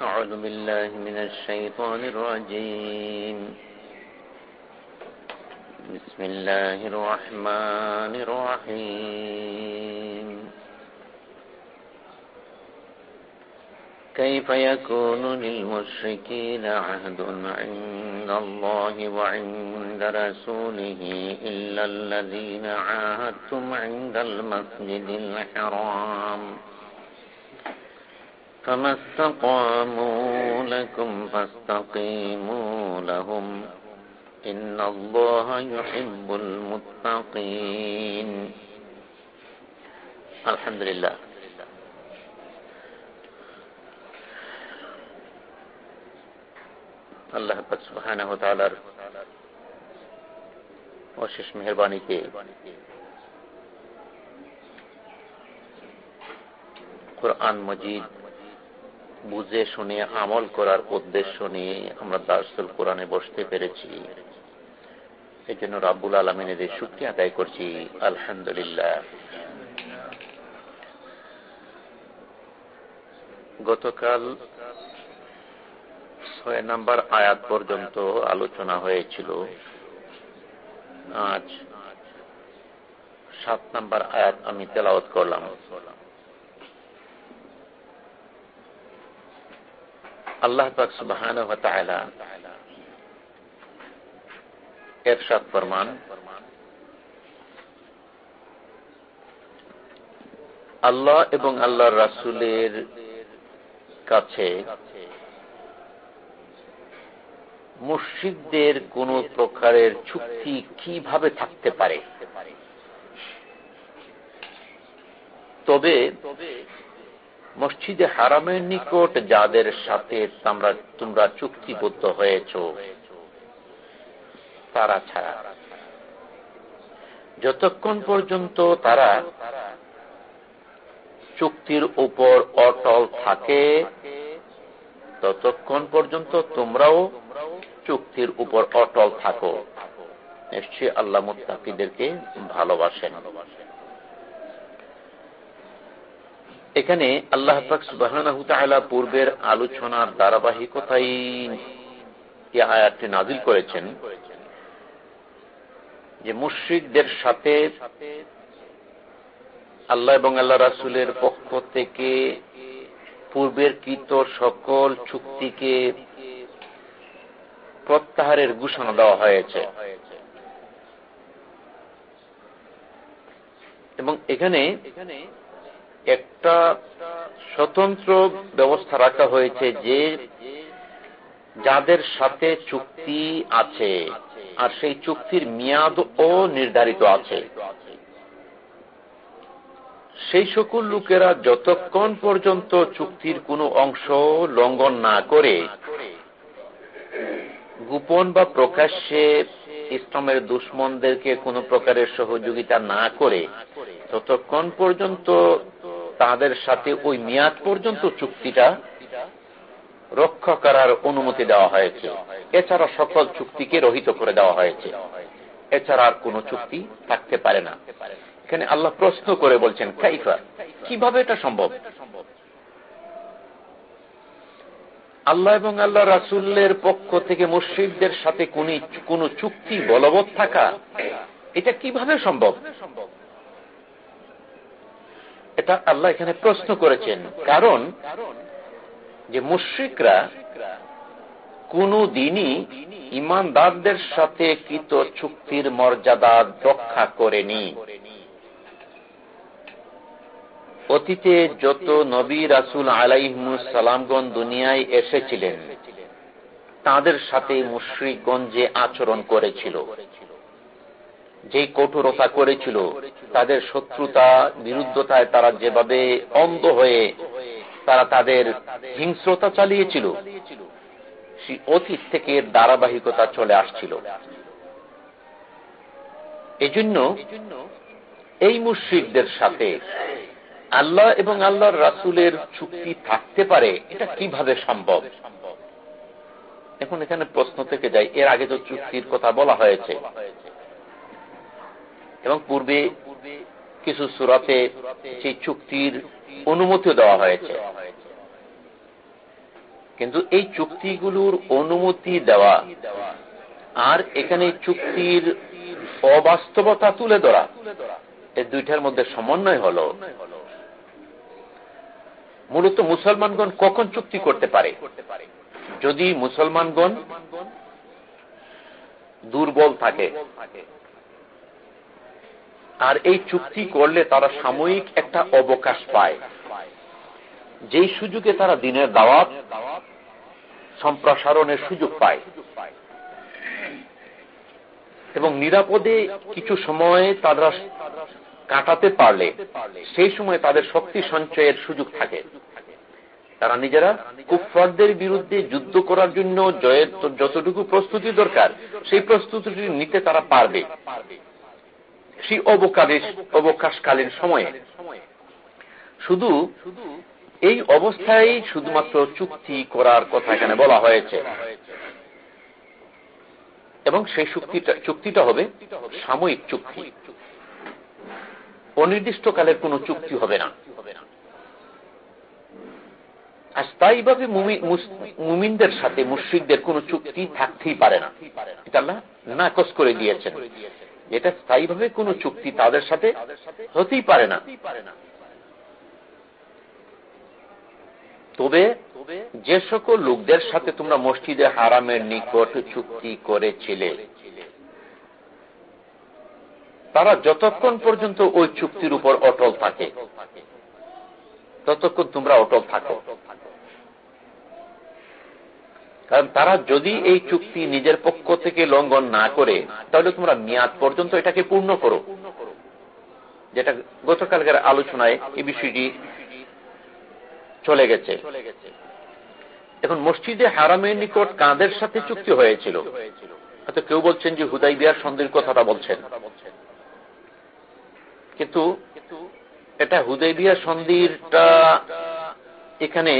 أعوذ بالله من الشيطان الرجيم. بسم الله الرحمن الرحيم. كيف يكون للمشركين عهد عند الله وعند رسوله إلا الذين عاهدتم عند المسجد الحرام؟ فما استقاموا لكم فاستقيموا لهم إن الله يحب المتقين الحمد لله আল্লাহ সুবহানাহু অশেষ মেহরবানিতে কোরআন মজিদ বুঝে শুনে আমল করার উদ্দেশ্য নিয়ে আমরা দার্সুল কোরআনে বসতে পেরেছি। এই জন্য রাব্বুল আলমিনের শুক্তি আদায় করছি। আলহামদুলিল্লাহ। গতকাল ছয় নাম্বার আয়াত পর্যন্ত আলোচনা হয়েছিল। আজ সাত নাম্বার আয়াত আমি তেলাওত করলাম। আল্লাহ পাক সুবাহ এরশাদ ফরমান। আল্লাহ এবং আল্লাহর রাসুলের কাছে মুর্শিদদের কোন প্রকারের চুক্তি কীভাবে থাকতে পারে? তবে মসজিদে হারামের নিকট যাদের সাথে তোমরা তোমরা চুক্তিবদ্ধ হয়েছ, তারা ছাড়া। যতক্ষণ পর্যন্ত তারা চুক্তির উপর অটল থাকে, ততক্ষণ পর্যন্ত তোমরাও চুক্তির উপর অটল থাকো। নিশ্চয়ই আল্লাহ মুতাকিদেরকে ভালোবাসেন। এখানে আল্লাহ পূর্বের আলোচনার ধারাবাহিকতাই আয়াতটি নাজিল করেছেন যে মুশ্রিকদের সাথে আল্লাহ এবং আল্লাহ রাসুলের পক্ষ থেকে পূর্বের কৃত সকল চুক্তিকে প্রত্যাহারের ঘোষণা দেওয়া হয়েছে। এবং এখানে একটা স্বতন্ত্র ব্যবস্থা রাখা হয়েছে যে যাদের সাথে চুক্তি আছে, আর সেই চুক্তির মেয়াদ ও নির্ধারিত আছে। সেই সকল লোকেরা যতক্ষণ পর্যন্ত চুক্তির কোনো অংশ লঙ্ঘন না করে, গোপন বা প্রকাশ্যে ইসলামের দুশ্মনদেরকে কোনো প্রকারের সহযোগিতা না করে, ততক্ষণ পর্যন্ত তাদের সাথে ওই মেয়াদ পর্যন্ত চুক্তিটা রক্ষা করার অনুমতি দেওয়া হয়েছে। এছাড়া সকল চুক্তিকে রহিত করে দেওয়া হয়েছে। এছাড়া আর কোন চুক্তি থাকতে পারে না। এখানে আল্লাহ প্রশ্ন করে বলছেন, কাইফা, কীভাবে এটা সম্ভব? আল্লাহ এবং আল্লাহ রাসুল্লের পক্ষ থেকে মুর্শিদদের সাথে কোন চুক্তি বলবৎ থাকা, এটা কীভাবে সম্ভব সম্ভব? এটা আল্লাহ এখানে প্রশ্ন করেছেন। কারণ যে মুশ্রিকরা কোন দিনই ইমানদারদের সাথে কৃত চুক্তির মর্যাদা রক্ষা করেনি। অতীতে যত নবী রাসুল আলাইসালামগণ দুনিয়ায় এসেছিলেন, তাদের সাথে মুশ্রিকগঞ্জ আচরণ করেছিল যে কঠোরতা করেছিল, তাদের শত্রুতা বিরুদ্ধতায় তারা যেভাবে অন্ধ হয়ে তারা তাদের হিংস্রতা চালিয়েছিল, সেই অতীত থেকে ধারাবাহিকতা চলে আসছিল। এজন্য এই মুশ্রিকদের সাথে আল্লাহ এবং আল্লাহর রাসুলের চুক্তি থাকতে পারে, এটা কীভাবে সম্ভব? এখন এখানে প্রশ্ন থেকে যায় এর আগে তো চুক্তির কথা বলা হয়েছে। এবং পূর্বে কিছু সুরাতে সেই চুক্তির অনুমতি দেওয়া হয়েছে। কিন্তু এই চুক্তিগুলোর অনুমতি দেওয়া আর এখানে চুক্তির অবাস্তবতা তুলে ধরা এই দুইটার মধ্যে সমন্বয় হল। মূলত মুসলমানগণ কখন চুক্তি করতে পারে? যদি মুসলমানগণ দুর্বল থাকে আর এই চুক্তি করলে তারা সাময়িক একটা অবকাশ পায়। যেই সুযোগে তারা দিনের দাওয়াত, সম্প্রসারণের সুযোগ পায়। এবং নিরাপদে কিছু সময় তারা কাটাতে পারলে, সেই সময় তাদের শক্তি সঞ্চয়ের সুযোগ থাকে। তারা নিজেরা কুফারদের বিরুদ্ধে যুদ্ধ করার জন্য জয়ের যতটুকু প্রস্তুতি দরকার, সেই প্রস্তুতিটি নিতে তারা পারবে। সেই অবকাশ অবকাশকালীন সময়ে। শুধু এই অবস্থায় শুধুমাত্র চুক্তি করার কথা এখানে বলা হয়েছে। এবং সেই চুক্তিটা চুক্তিটা হবে সাময়িক চুক্তি। অনির্দিষ্টকালের কোন চুক্তি হবে না। আর স্থায়ীভাবে মুমিনদের সাথে মুশ্রিকদের কোন চুক্তি থাকতেই পারে না। এটা আল্লাহ করে দিয়েছেন। এটা স্থায়ীভাবে কোন চুক্তি তাদের সাথে হতেই পারে না। তবে যে সকল লোকদের সাথে তোমরা মসজিদে হারামের নিকট চুক্তি করেছিলে, তারা যতক্ষণ পর্যন্ত ওই চুক্তির উপর অটল থাকে, ততক্ষণ তোমরা অটল থাকো। কারণ তারা যদি এই চুক্তি নিজের পক্ষ থেকে লঙ্ঘন না করে, তাহলে তোমরা মেয়াদ পর্যন্ত এটাকে পূর্ণ করো। যেটা গতকালকার আলোচনায় এই বিষয়টি চলে গেছে। এখন মসজিদে হারামের নিকট কাঁদের সাথে চুক্তি হয়েছিল? হয়তো কেউ বলছেন যে হুদাই বিয়ার সন্ধির কথাটা বলছেন। কিন্তু এটা হুদাই বিয়ার সন্ধিরটা এখানে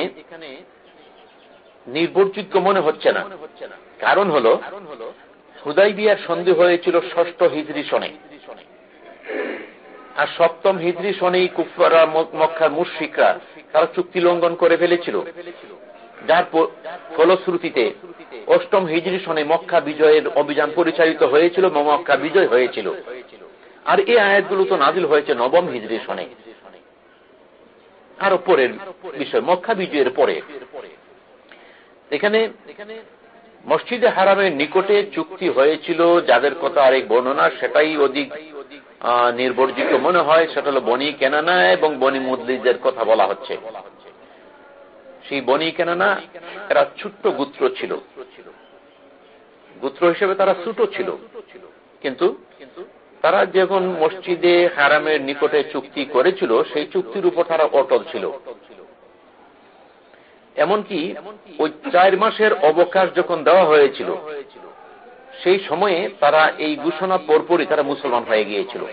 নির্ভরযোগ্য মনে হচ্ছে না। কারণ হল হুদাই বিয়ার সন্ধি হয়েছিল ষষ্ঠ হিজড়ি সনে। আর সপ্তম হিজড়ি সনেই কুফারা মক্কার মুর্শিকরা তারা চুক্তি লঙ্ঘন করে ফেলেছিল। যার ফলশ্রুতিতে অষ্টম হিজড়ি সনে মক্কা বিজয়ের অভিযান পরিচালিত হয়েছিল মক্কা বিজয় হয়েছিল। আর এই আয়াতগুলো তো নাজিল হয়েছে নবম হিজড়ি সনে। আরও পরের বিষয়, মক্কা বিজয়ের পরে। এখানে মসজিদে হারামের নিকটে চুক্তি হয়েছিল, যাদের কথা আরেক বর্ণনা, সেটাই অধিক নির্ভরযোগ্য মনে হয়। সেটা হলো বনি কেনানা এবং বনি মুদলিদের কথা বলা হচ্ছে। সেই বনি কেনানা, এরা ছোট্ট গুত্র ছিল। গুত্র হিসেবে তারা ছোট ছিল। কিন্তু তারা যখন মসজিদে হারামের নিকটে চুক্তি করেছিল, সেই চুক্তির উপর তারা অটল ছিল। এমনকি ওই চার মাসের অবকাশ যখন দেওয়া হয়েছিল, সেই সময়ে তারা এই ঘোষণা পরপরই তারা মুসলমান হয়ে গিয়েছিল।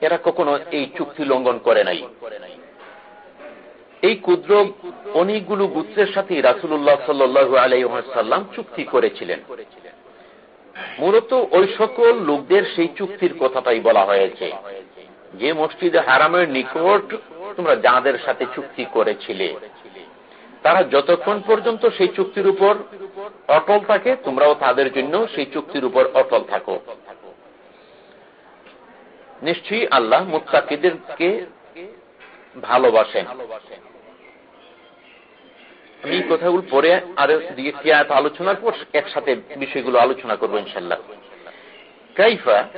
এরা কখনো এই চুক্তি লঙ্ঘন করে নাই। এই ক্ষুদ্র অনেকগুলো গুত্রের সাথে রাসুল্লাহ সাল্লু আলাইসাল্লাম চুক্তি করেছিলেন। মূলত ওই সকল লোকদের সেই চুক্তির কথাটাই বলা হয়েছে যে মসজিদে হারামের নিকট তোমরা যাদের সাথে চুক্তি করেছিলে, তারা যতক্ষণ পর্যন্ত সেই চুক্তির উপর অটল থাকে, তোমরাও তাদের জন্য সেই চুক্তির উপর অটল থাকো। নিশ্চয়ই আল্লাহ মুত্তাকিদেরকে ভালোবাসেন। আমি কথাগুলো পরে আরও দিকে আলোচনার পর একসাথে বিষয়গুলো আলোচনা করব ইনশাল্লাহ। কীভাবে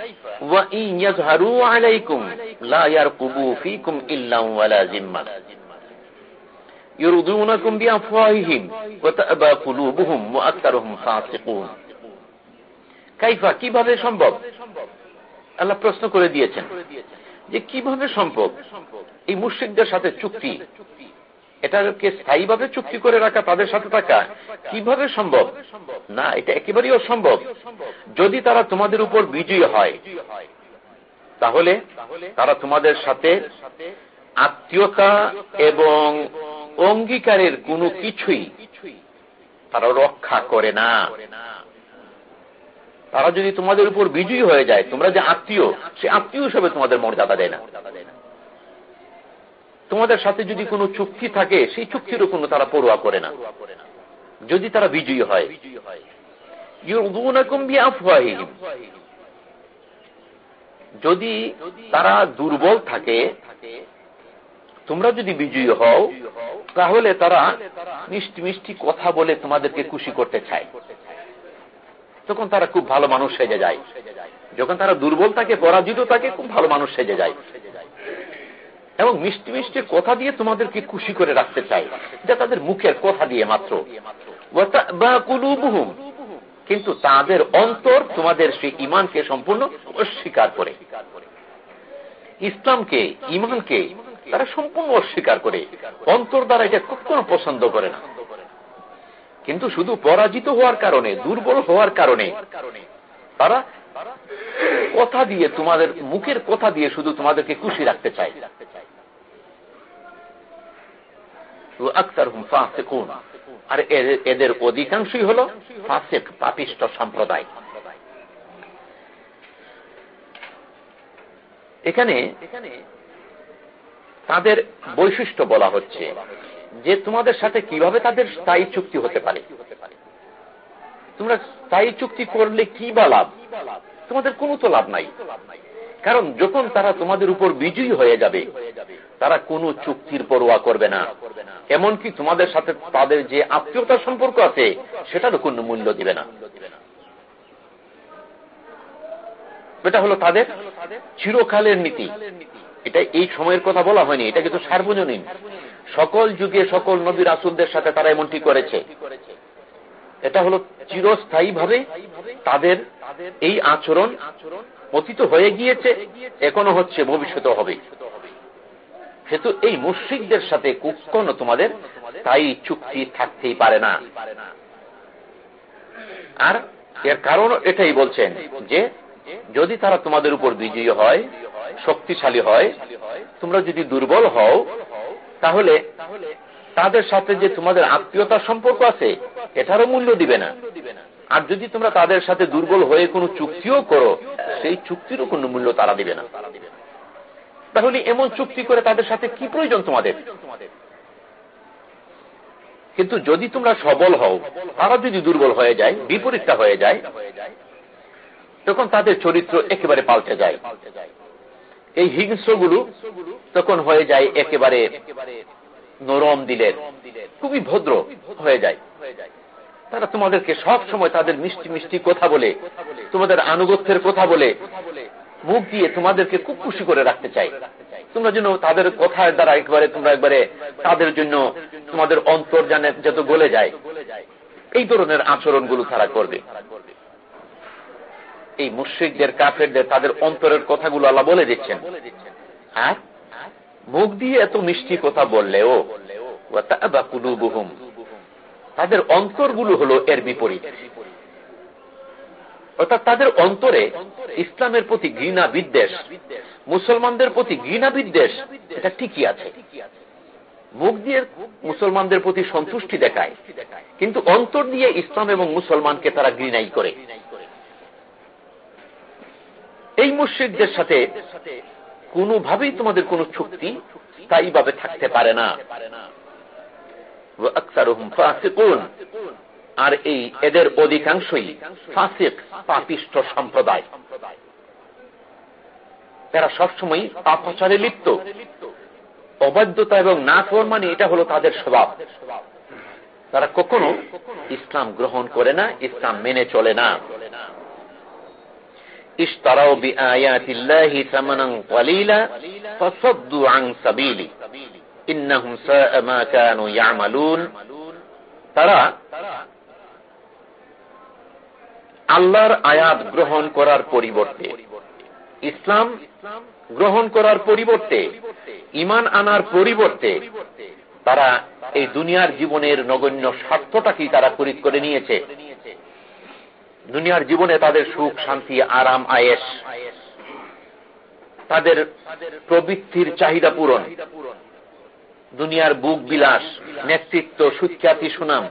সম্ভব? আল্লাহ প্রশ্ন করে দিয়েছেন যে কীভাবে সম্ভব? এই মুশরিকদের সাথে চুক্তি এটাকে স্থায়ীভাবে চুক্তি করে রাখা তাদের সাথে থাকা কীভাবে সম্ভব? না, এটা একেবারেই অসম্ভব। যদি তারা তোমাদের উপর বিজয়ী হয়, তাহলে তারা তোমাদের সাথে আত্মীয়তা এবং অঙ্গীকারের কোনো কিছুই তারা রক্ষা করে না। তারা যদি তোমাদের উপর বিজয়ী হয়ে যায়, তোমরা যে আত্মীয়, সে আত্মীয় হিসেবে তোমাদের মর্যাদা দেয় না। তোমাদের সাথে যদি কোনো চুক্তি থাকে, সেই চুক্তিরও কোনো তারা পড়ুয়া করে না। যদি তারা বিজয়ী হয়। যদি তারা দুর্বল থাকে, তোমরা যদি বিজয়ী হও, তাহলে তারা মিষ্টি মিষ্টি কথা বলে তোমাদেরকে খুশি করতে চায়। তখন তারা খুব ভালো মানুষ সেজে যায়। যখন তারা দুর্বল থাকে, পরাজিত থাকে, খুব ভালো মানুষ সেজে যায়। এবং মিষ্টি মিষ্টি কথা দিয়ে তোমাদেরকে খুশি করে রাখতে চায় যা তাদের মুখের কথা দিয়ে মাত্র। কিন্তু তাদের অন্তর তোমাদের সেই ইমানকে সম্পূর্ণ অস্বীকার করে। ইসলামকে ইমানকে তারা সম্পূর্ণ অস্বীকার করে। অন্তর দ্বারা এটা কখনো পছন্দ করে না। কিন্তু শুধু পরাজিত হওয়ার কারণে, দুর্বল হওয়ার কারণে তারা কথা দিয়ে, তোমাদের মুখের কথা দিয়ে শুধু তোমাদেরকে খুশি রাখতে আর এদের অধিকাংশই হল ফাসেক, পাপিষ্ট সম্প্রদায়। এখানে তাদের বৈশিষ্ট্য বলা হচ্ছে যে তোমাদের সাথে কীভাবে তাদের স্থায়ী চুক্তি হতে পারে। তোমরা স্থায়ী চুক্তি করলে কি বা লাভ? তোমাদের কোনো তো লাভ নাই। কারণ যখন তারা তোমাদের উপর বিজয়ী হয়ে যাবে তারা কোনো চুক্তির পরোয়া করবে না। এমনকি তোমাদের সাথে তাদের যে আত্মীয়তার সম্পর্ক আছে সেটারও কোনো মূল্য দিবে না। এটা হলো তাদের চিরকালের নীতি। এটা এই সময়ের কথা বলা হয়নি, এটা কিন্তু সার্বজনীন। সকল যুগে সকল নবীর আসুলদের সাথে তারা এমনটি করেছে। এটা হলো চিরস্থায়ী ভাবে তাদের এই আচরণ অতীত হয়ে গিয়েছে, এখনও হচ্ছে ভবিষ্যতে হবে। সেতু এই মুশ্রিকদের সাথে কখনো তোমাদের স্থায়ী চুক্তি থাকতেই পারে না। আর এর কারণ এটাই বলছেন যে, যদি তারা তোমাদের উপর বিজয়ী হয়, শক্তিশালী হয়, তোমরা যদি দুর্বল হও, তাহলে তাদের সাথে যে তোমাদের আত্মীয়তার সম্পর্ক আছে, এটারও মূল্য দিবে না। আর যদি তোমরা তাদের সাথে দুর্বল হয়ে কোনো চুক্তিও করো, সেই চুক্তিরও কোনো মূল্য তারা দিবে না। তাহলে এমন চুক্তি করে তাদের সাথে কি প্রয়োজন তোমাদের? কিন্তু যদি তোমরা সবল হও, তারা যদি দুর্বল হয়ে যায়, বিপরীতটা হয়ে যায়, তখন তাদের চরিত্র একেবারে পাল্টে যায়। এই হিংস্রগুলো তখন হয়ে যায় একেবারে নরম দিলের, খুবই ভদ্র হয়ে যায়। তারা তোমাদেরকে সব সময় তাদের মিষ্টি মিষ্টি কথা বলে, তোমাদের আনুগত্যের কথা বলে মুখ দিয়ে তোমাদেরকে খুব খুশি করে রাখতে চাই। তোমরা যেন তাদের কথার দ্বারা একবারে তোমরা একবারে তাদের জন্য তোমাদের অন্তর জানে যত গলে যায়, এই ধরনের আচরণগুলো তারা করবে। এই মুশ্রিকদের, কাফেরদের তাদের অন্তরের কথাগুলো আল্লাহ বলে দিচ্ছেন। আর মুখ দিয়ে এত মিষ্টি কথা বললেও তাদের অন্তরগুলো হলো এর বিপরীত। অর্থাৎ তাদের অন্তরে ইসলামের প্রতি ঘৃণা বিদ্বেষ, মুসলমানদের প্রতি ঘৃণা বিদ্বেষ, এটা ঠিকই আছে। মুখ দিয়ে মুসলমানদের প্রতি সন্তুষ্টি দেখায়, কিন্তু অন্তর দিয়ে ইসলাম এবং মুসলমানকে তারা ঘৃণাই করে। এই মুশ্রিকদের সাথে কোনোভাবেই তোমাদের কোন চুক্তি স্থায়ীভাবে থাকতে পারে না। আর এই এদের অধিকাংশই ফাঁসিক পাপিষ্ট সম্প্রদায়। এরা সবসময় পাপচারে লিপ্ত। অবাধ্যতা এবং না মানে এটা হলো তাদের স্বভাব। তারা কখনো ইসলাম গ্রহণ করে না, ইসলাম মেনে চলে না। তারা আল্লাহর আয়াত গ্রহণ করার পরিবর্তে। ইসলাম গ্রহণ করার পরিবর্তে ইমান আনার পরিবর্তে, তারা এই দুনিয়ার জীবনের নগণ্য স্বার্থটাকেই তারা খরিদ করে নিয়েছে। দুনিয়ার জীবনে তাদের সুখ, শান্তি, আরাম আয়েস তাদের প্রবৃত্তির চাহিদা পূরণ, দুনিয়ার বুক বিলাস, নেতৃত্ব, সুখ্যাতি, সুনাম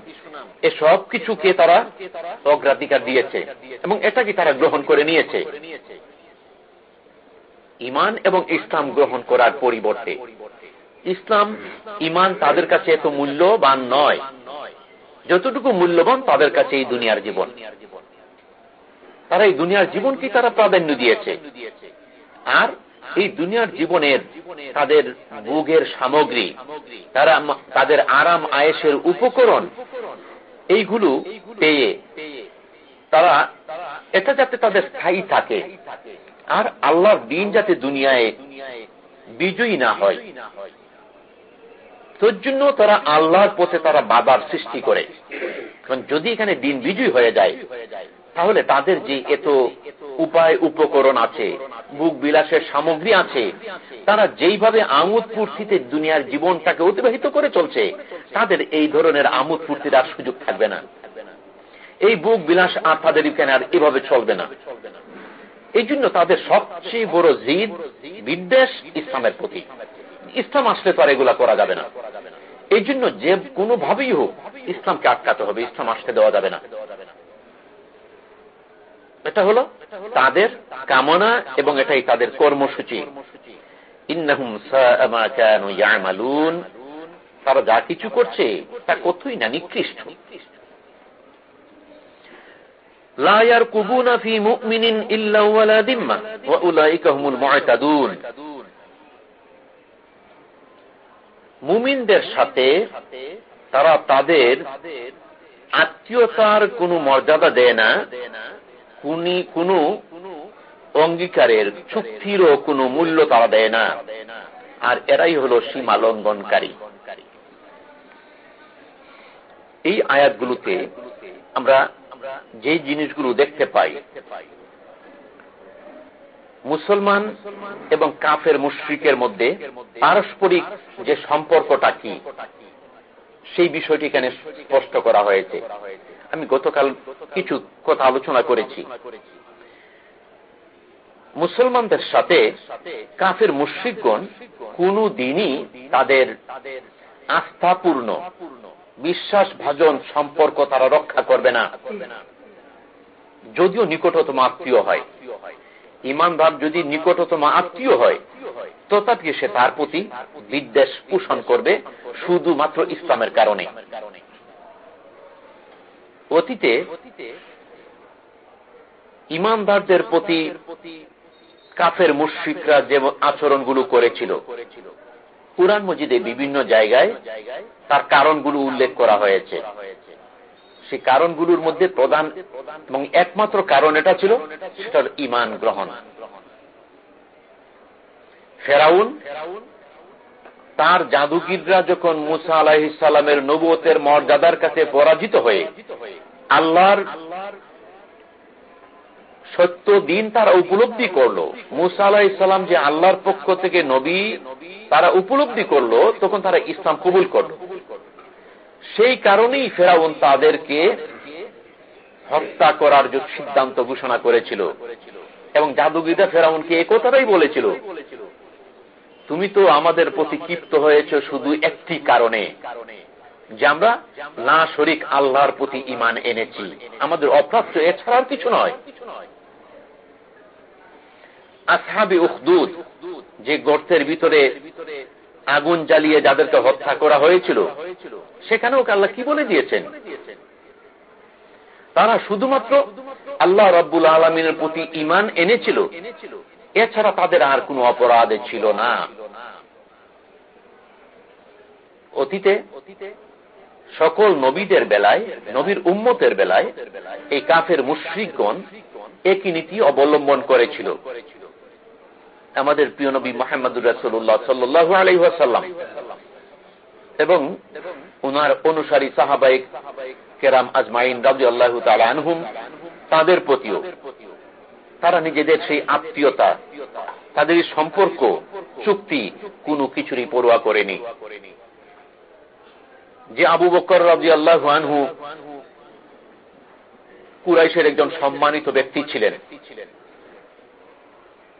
এসব কিছুকে তারা অগ্রাধিকার দিয়েছে এবং এটাকে তারা গ্রহণ করে নিয়েছে। ইমান এবং ইসলাম গ্রহণ করার পরিবর্তে। ইসলাম, ইমান তাদের কাছে এত মূল্যবান নয়, যতটুকু মূল্যবান তাদের কাছে এই দুনিয়ার জীবন। তারা এই দুনিয়ার জীবনকে তারা প্রাধান্য দিয়েছে। আর এই দুনিয়ার জীবনের তাদের ভোগের সামগ্রী, তারা তাদের আরাম আয়েসের উপকরণ এইগুলো পেয়ে তারা এটা যাতে তাদের স্থায়ী থাকে। আর আল্লাহর দিন যাতে দুনিয়ায় বিজয়ী না হয়। তোর জন্য তারা আল্লাহর পথে তারা বাবার সৃষ্টি করে। কারণ যদি এখানে দিন বিজয়ী হয়ে যায় তাহলে তাদের যে এত উপায় উপকরণ আছে, বুক বিলাসের সামগ্রী আছে, তারা যেইভাবে আমোদ ফুর্তিতে দুনিয়ার জীবনটাকে অতিবাহিত করে চলছে, তাদের এই ধরনের আমোদ ফুর্তির আর সুযোগ থাকবে না। এই বুক বিলাস আর তাদের এখানে আর এভাবে চলবে না। এই জন্য তাদের সবচেয়ে বড় জিদ বিদ্বেষ, ইসলামের প্রতি ইসলাম আসলে তো আর এগুলা করা যাবে না। এই জন্য যে কোনোভাবেই হোক, ইসলামকে আটকাতে হবে, ইসলাম আসতে দেওয়া যাবে না। এটা হলো তাদের কামনা এবং এটাই তাদের কর্মসূচি। তারা যা কিছু করছে, তা কতই না নিকৃষ্ট। মুমিনদের সাথে তারা তাদের আত্মীয়তার কোনো মর্যাদা দেয় না। কোন অঙ্গীকারের চুক্তিরও কোনো মূল্য তারা দেয় না। আর এরাই হল সীমা লঙ্ঘনকারী। এই আয়াতগুলোতে আমরা যে জিনিসগুলো দেখতে পাই, মুসলমান এবং কাফের মুশ্রিকের মধ্যে পারস্পরিক যে সম্পর্কটা কি, সেই বিষয়টি এখানে স্পষ্ট করা হয়েছে। আমি গতকাল কিছু কথা আলোচনা করেছি। মুসলমানদের সাথে কাফের মুশ্রিকগণ কোন দিনই তাদের আস্থাপূর্ণ বিশ্বাস ভাজন সম্পর্ক তারা রক্ষা করবে না। যদিও নিকটতম আত্মীয় হয়। ইমানদার যদি নিকটতম আত্মীয় হয়, তথাপি সে তার প্রতি বিদ্বেষ পোষণ করবে শুধুমাত্র ইসলামের কারণে কারণে। অতীতে ইমানদারদের প্রতি কাফের মুশ্রিকরা যে আচরণগুলো করেছিল, কোরআন মজিদে বিভিন্ন জায়গায় তার কারণগুলো উল্লেখ করা হয়েছে। সেই কারণগুলোর মধ্যে প্রধান এবং একমাত্র কারণ এটা ছিল, সেটা ইমান গ্রহণ। ফেরাউন তার জাদুগিররা যখন মুসা আলাহিসাল্লামের নবুয়তের মর্যাদার কাছে পরাজিত হয়ে আল্লাহর সত্য দিন তারা উপলব্ধি করল। মুসা আলাহ ইসলাম যে আল্লাহর পক্ষ থেকে নবী তারা উপলব্ধি করল, তখন তারা ইসলাম কবুল করল। সেই কারণেই ফেরাউন তাদেরকে হত্যা করার যে সিদ্ধান্ত ঘোষণা করেছিল এবং জাদুগিরা ফেরাউনকে একথাটাই বলেছিল, তুমি তো আমাদের প্রতি ক্ষিপ্ত হয়েছ শুধু একটি কারণে। যে আমরা না শরিক আল্লাহর প্রতি ইমান এনেছি। আমাদের অপ্রাপ্ত এছাড়াও কিছু নয়। আসহাবি উখদুদ, যে গর্তের ভিতরে আগুন জ্বালিয়ে যাদেরকে হত্যা করা হয়েছিল, সেখানেও আল্লাহ কি বলে দিয়েছেন? তারা শুধুমাত্র আল্লাহ রব্বুল আলমিনের প্রতি ইমান এনেছিল। এছাড়া তাদের আর কোনো অপরাধ ছিল না। অতীতে সকল নবীদের বেলায়, নবীর উম্মতের বেলায়, এই কাফের মুশ্রিকগণ একই নীতি অবলম্বন করেছিল। আমাদের প্রিয় নবী মোহাম্মদুর রাসুল্লাহ সাল্লাহ আলহাসাল্লাম এবং উনার অনুসারী সাহাবাইক কেরাম আজমাইন রাজু আল্লাহ আনহুম, তাদের প্রতিও। তারা নিজেদের সেই আত্মীয়তা, তাদের সম্পর্ক, চুক্তি কোনো কিছুরই পড়ুয়া করেনি। যে আবু বকর রাজি আল্লাহ আনহু কুরাইশের একজন সম্মানিত ব্যক্তি ছিলেন।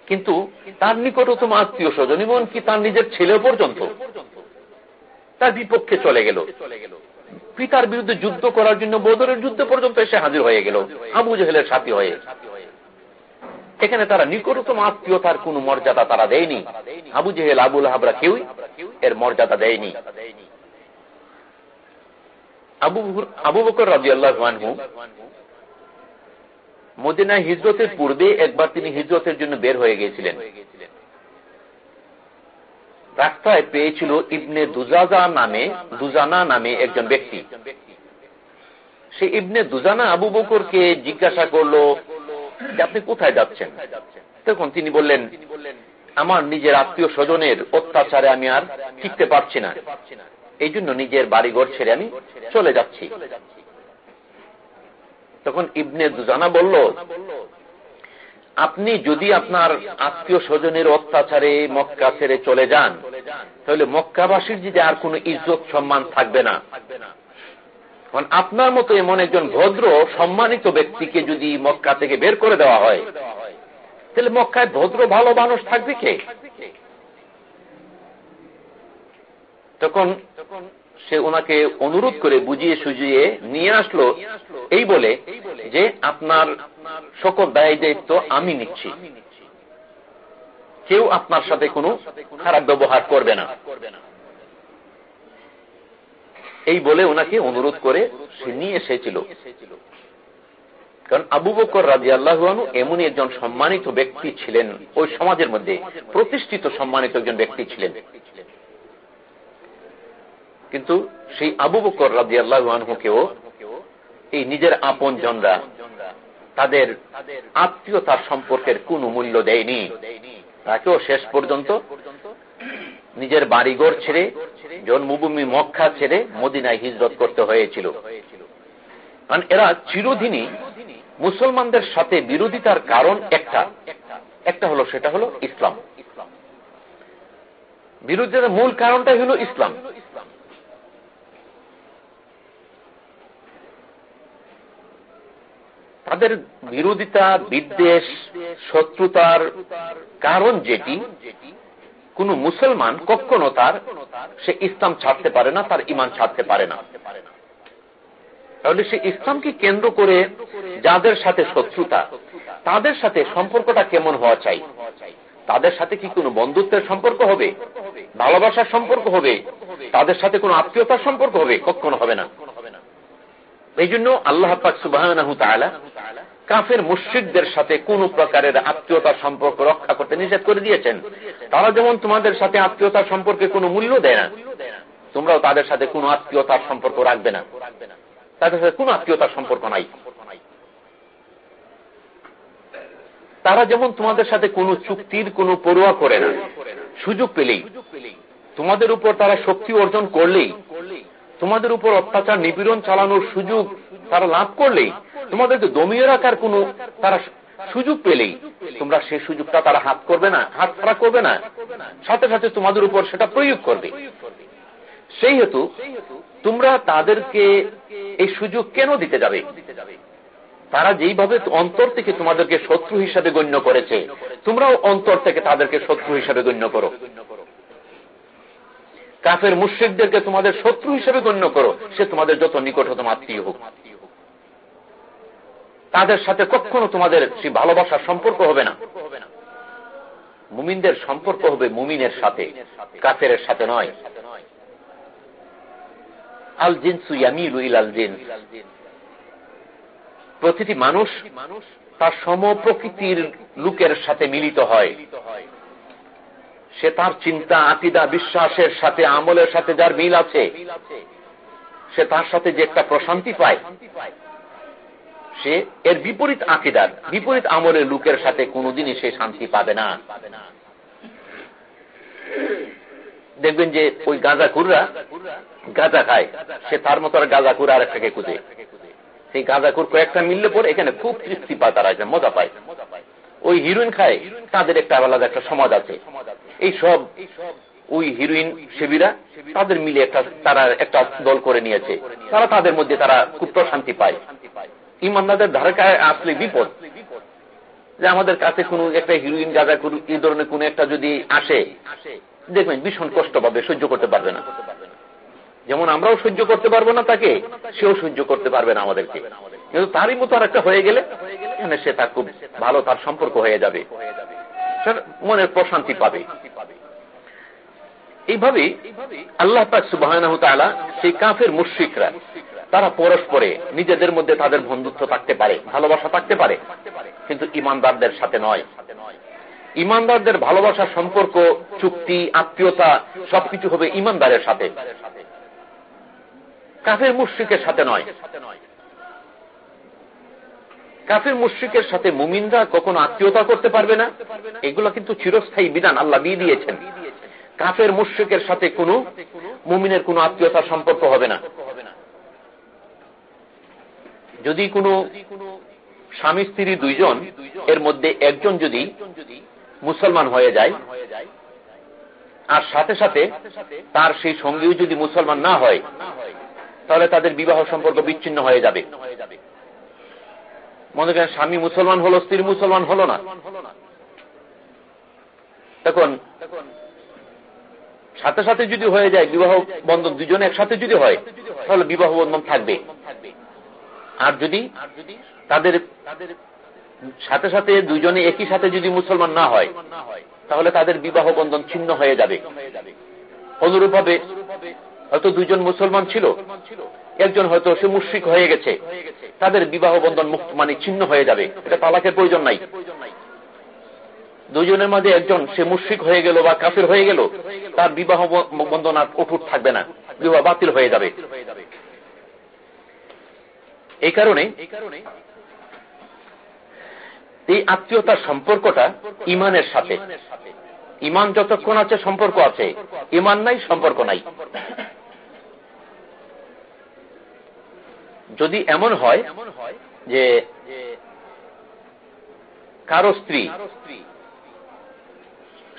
কিন্তু তার নিকটতম আত্মীয় স্বজন এমনকি তার নিজের ছেলে পর্যন্ত তার বিপক্ষে চলে গেল। পিতার বিরুদ্ধে যুদ্ধ করার জন্য বদরের যুদ্ধ পর্যন্ত এসে হাজির হয়ে গেল, আবু জহেলের সাথী হয়ে। এখানে তারা নিকটতম আত্মীয়তার কোন মর্যাদা তারা দেয়নি। আবু জেহেল, আবুল হাবরা কেউই এর মর্যাদা দেয়নি। আবু বকর রাজি আল্লাহ মদিনা হিজরতের পূর্বে একবার তিনি হিজরতের জন্য বের হয়ে গিয়েছিলেন। রাস্তায় পেয়েছিল ইবনে দুজাজা নামে, দুজানা নামে একজন ব্যক্তি। সে ইবনে দুজানা আবু বকরকে জিজ্ঞাসা করল, যে আপনি কোথায় যাচ্ছেন? তখন তিনি বললেন, আমার নিজের আত্মীয় স্বজনের অত্যাচারে আমি আর টিকতে পারছি না। এই জন্য নিজের বাড়িঘর ছেড়ে আমি চলে যাচ্ছি। তখন ইবনে দুজানা বলল, আপনি যদি আপনার আত্মীয় স্বজনের অত্যাচারে মক্কা ছেড়ে চলে যান, তাহলে মক্কাবাসীর যদি আর কোন ইজ্জত সম্মান থাকবে না। কারণ আপনার মতো এমন একজন ভদ্র, সম্মানিত ব্যক্তিকে যদি মক্কা থেকে বের করে দেওয়া হয়, তাহলে মক্কায় ভদ্র, ভালো মানুষ থাকবে কে? তখন সে ওনাকে অনুরোধ করে বুঝিয়ে সুজিয়ে নিয়ে আসলো, এই বলে যে আপনার সকল দায় দায়িত্ব আমি নিচ্ছি। কেউ আপনার সাথে কোনো খারাপ ব্যবহার করবে না। এই বলে ওনাকে অনুরোধ করে সে নিয়ে এসেছিল। কারণ আবু বকর রাজি আল্লাহানু এমনই একজন সম্মানিত ব্যক্তি ছিলেন। ওই সমাজের মধ্যে প্রতিষ্ঠিত সম্মানিত একজন ব্যক্তি ছিলেন। কিন্তু সেই আবু বকর রাজি আল্লাহানহুকেও এই নিজের আপন জনরা তাদের আত্মীয়তার সম্পর্কের কোন মূল্য দেয়নি। তাকেও শেষ পর্যন্ত নিজের বাড়িঘর ছেড়ে, জন্মভূমি মক্কা ছেড়ে মদিনায় হিজরত করতে হয়েছিল। কারণ এরা চিরদিনই মুসলমানদের সাথে বিরোধিতার কারণ একটা। একটা হলো, সেটা হলো ইসলাম। বিরোধিতার মূল কারণটাই হলো ইসলাম। তাদের বিরোধিতা, বিদ্বেষ, শত্রুতার কারণ যেটি, কোন মুসলমান কখনো তার সে ইসলাম ছাড়তে পারে না, তার ইমান ছাড়তে পারে না। তাহলে সে ইসলামকে কেন্দ্র করে যাদের সাথে শত্রুতা, তাদের সাথে সম্পর্কটা কেমন হওয়া চাই? তাদের সাথে কি কোনো বন্ধুত্বের সম্পর্ক হবে? ভালোবাসার সম্পর্ক হবে? তাদের সাথে কোনো আত্মীয়তার সম্পর্ক হবে? কখনো হবে না। এই জন্য আল্লাহ পাক সুবাহ কাফের মুশ্রিকদের সাথে কোন প্রকারের আত্মীয়তার সম্পর্ক রক্ষা করতে নিষেধ করে দিয়েছেন। তারা যেমন তোমাদের সাথে আত্মীয়তার সম্পর্কে কোনো মূল্য দেয় না, তোমরাও তাদের সাথে কোনো আত্মীয়তার সম্পর্ক রাখবে না। তাদের সাথে কোন আত্মীয়তার সম্পর্ক নাই। তারা যেমন তোমাদের সাথে কোন চুক্তির কোন পড়ুয়া করে না, সুযোগ পেলেই। তোমাদের উপর তারা শক্তি অর্জন করলেই তোমাদের উপর অত্যাচার, নিপীড়ন চালানোর সুযোগ তারা লাভ করলেই, তোমাদেরকে দমিয়ে রাখার কোন তারা সুযোগ পেলেই, তোমরা সেই সুযোগটা তারা হাত করবে না, হাত ছাড়া করবে না। সাথে সাথে তোমাদের উপর সেটা প্রয়োগ করবে। সেই হেতু তোমরা তাদেরকে এই সুযোগ কেন দিতে যাবে? তারা যেইভাবে অন্তর থেকে তোমাদেরকে শত্রু হিসাবে গণ্য করেছে, তোমরাও অন্তর থেকে তাদেরকে শত্রু হিসাবে গণ্য করো। কাফের মুশ্রিকদেরকে তোমাদের শত্রু হিসেবে গণ্য করো। সে তোমাদের যত নিকটতম আত্মীয় হোক। তাদের সাথে কখনো তোমাদের সেই ভালোবাসার সম্পর্ক হবে না। মুমিনদের সম্পর্ক হবে মুমিনের সাথে কাফের সাথে নয়। আল জিনসু ইয়ামিলু ইলাল জিন্স। প্রতিটি মানুষ তার সম প্রকৃতির লোকের সাথে মিলিত হয়। সে তার চিন্তা, আকিদা, বিশ্বাসের সাথে, আমলের সাথে যার মিল আছে, সে তার সাথে যে একটা প্রশান্তি পায়, সে এর বিপরীত আকিদার, বিপরীত আমলের লোকের সাথে কোনোদিনই সে শান্তি পাবে না। দেখবেন যে ওই গাঁজা খুররা, গাঁজা খায়, সে তার মতো আর গাঁজা খুর আর একটাকে খুঁজে। সেই গাঁজা খুর কয়েকটা মিললে পরে এখানে খুব তৃপ্তি পায় তারা মজা পায়। ওই হিরোইন খায়, তাদের একটা আলাদা একটা সমাজ আছে। এই সব ওই হিরোইন সেবীরা, তাদের মিলে একটা তারা একটা দল করে নিয়েছে। তারা তাদের মধ্যে তারা খুব প্রশান্তি পায়। ইমানদারদের ধারে আসলে বিপদ। যে আমাদের কাছে কোন একটা হিরোইন গাঁজা এই ধরনের কোন একটা যদি আসে, দেখবেন ভীষণ কষ্ট পাবে, সহ্য করতে পারবে না। যেমন আমরাও সহ্য করতে পারব না তাকে, সেও সহ্য করতে পারবে না আমাদেরকে। কিন্তু তারই মতো আর একটা হয়ে গেলে সে তার খুব ভালো তার সম্পর্ক হয়ে যাবে। মনের প্রশান্তি পাবে। এইভাবে আল্লাহ সুবাহ সেই কাফের মুশ্রিকরা, তারা পরস্পরে নিজেদের মধ্যে তাদের বন্ধুত্ব থাকতে পারে, ভালোবাসা থাকতে পারে, কিন্তু ইমানদারদের সাথে নয়। ইমানদারদের ভালোবাসার সম্পর্ক, চুক্তি, আত্মীয়তা সবকিছু হবে ইমানদারের সাথে। কাফের মুশ্রিকের সাথে নয়। কাফের মুশ্রিকের সাথে মুমিনরা কখনো আত্মীয়তা করতে পারবে না? এগুলো কিন্তু চিরস্থায়ী বিধান আল্লাহ দিয়ে দিয়েছেন। কাফের মুশ্রিকের সাথে কোনো মুমিনের কোনো আত্মীয়তার সম্পর্ক হবে না। যদি কোনো স্বামী, স্ত্রী দুইজন, এর মধ্যে একজন যদি মুসলমান হয়ে যায়, আর সাথে সাথে তার সেই সঙ্গীও যদি মুসলমান না হয়, তাহলে তাদের বিবাহ সম্পর্ক বিচ্ছিন্ন হয়ে যাবে। মনে করেন স্বামী মুসলমান হলো, স্ত্রী মুসলমান হলো না। তখন সাথে সাথে যদি হয়ে যায়, বিবাহ বন্ধন দুজনে একসাথে যদি হয়, তাহলে বিবাহ বন্ধন থাকবে। আর যদি তাদের সাথে সাথে দুজনে একই সাথে যদি মুসলমান না হয়, তাহলে তাদের বিবাহ বন্ধন ছিন্ন হয়ে যাবে। অনুরূপ ভাবে হয়তো দুজন মুসলমান ছিল একজন হয়তো সে মুশ্রিক হয়ে গেছে। তাদের বিবাহ বন্ধন মুক্ত মানে ছিন্ন হয়ে যাবে। এটা তালাকের প্রয়োজন নাই। দুজনের মাঝে একজন সে মুশ্রিক হয়ে গেল বা কাফের হয়ে গেল, তার বিবাহ বন্ধন আর অটুট থাকবে না। বিবাহ বাতিল হয়ে যাবে। এই কারণে এই আত্মীয়তার সম্পর্কটা ইমানের সাথে। ইমান যতক্ষণ আছে সম্পর্ক আছে। ইমান নাই, সম্পর্ক নাই। যদি এমন হয় যে কারও স্ত্রী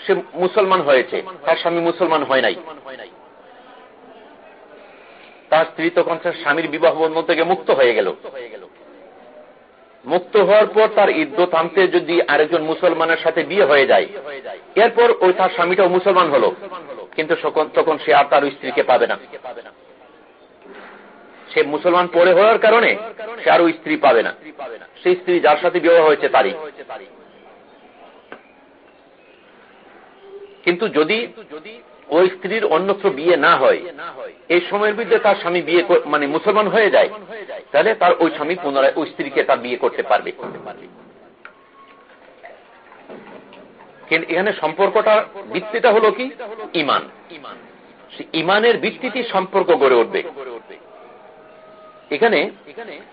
সে মুসলমান হয়েছে, তার স্বামী মুসলমান হয় নাই, তার স্ত্রী তখন স্বামীর বিবাহ বন্ধন থেকে মুক্ত হয়ে গেল। মুক্ত হওয়ার পর তার ইদ্যত আনতে যদি আরেকজন মুসলমানের সাথে বিয়ে হয়ে যায়, এরপর ওই তার স্বামীটাও মুসলমান হলো। কিন্তু তখন সে আর তার স্ত্রীকে পাবে না। সে মুসলমান পরে হওয়ার কারণে সে আর স্ত্রী পাবে না। সেই স্ত্রী যার সাথে বিবাহ হয়েছে তারই। কিন্তু যদি ওই স্ত্রীর অন্যত্র বিয়ে না হয়, এই সময়ের বিরুদ্ধে তার স্বামী বিয়ে মানে মুসলমান হয়ে যায়, তাহলে তার ওই স্বামী পুনরায় ওই স্ত্রীকে তার বিয়ে করতে পারবে। এখানে সম্পর্কটা, ভিত্তিটা হলো কি? ইমান। ইমানের ভিত্তিতে সম্পর্ক গড়ে উঠবে। এখানে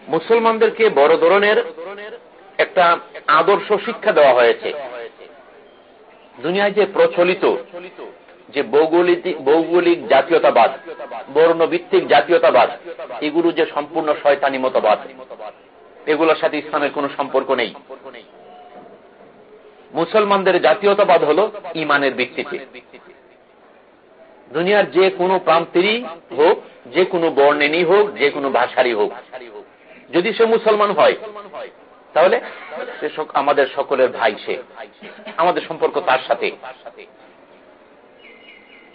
মুসলমানদেরকে বড় ধরনের একটা আদর্শ শিক্ষা দেওয়া হয়েছে। দুনিয়ায় যে প্রচলিত যে ভৌগোলিক জাতীয়তাবাদ, বর্ণভিত্তিক জাতীয়তাবাদ, এগুলো যে সম্পূর্ণ শয়তানি মতবাদ, এগুলোর সাথে ইসলামের কোন সম্পর্ক নেই। মুসলমানদের জাতীয়তাবাদ হল ইমানের ভিত্তিতে। দুনিয়ার যে কোনো প্রান্তেরই হোক, যে কোনো বর্ণেরই হোক, যে কোনো ভাষারই হোক। যদি সে মুসলমান হয়, তাহলে আমাদের সকলের ভাই সে। আমাদের সম্পর্ক তার সাথে।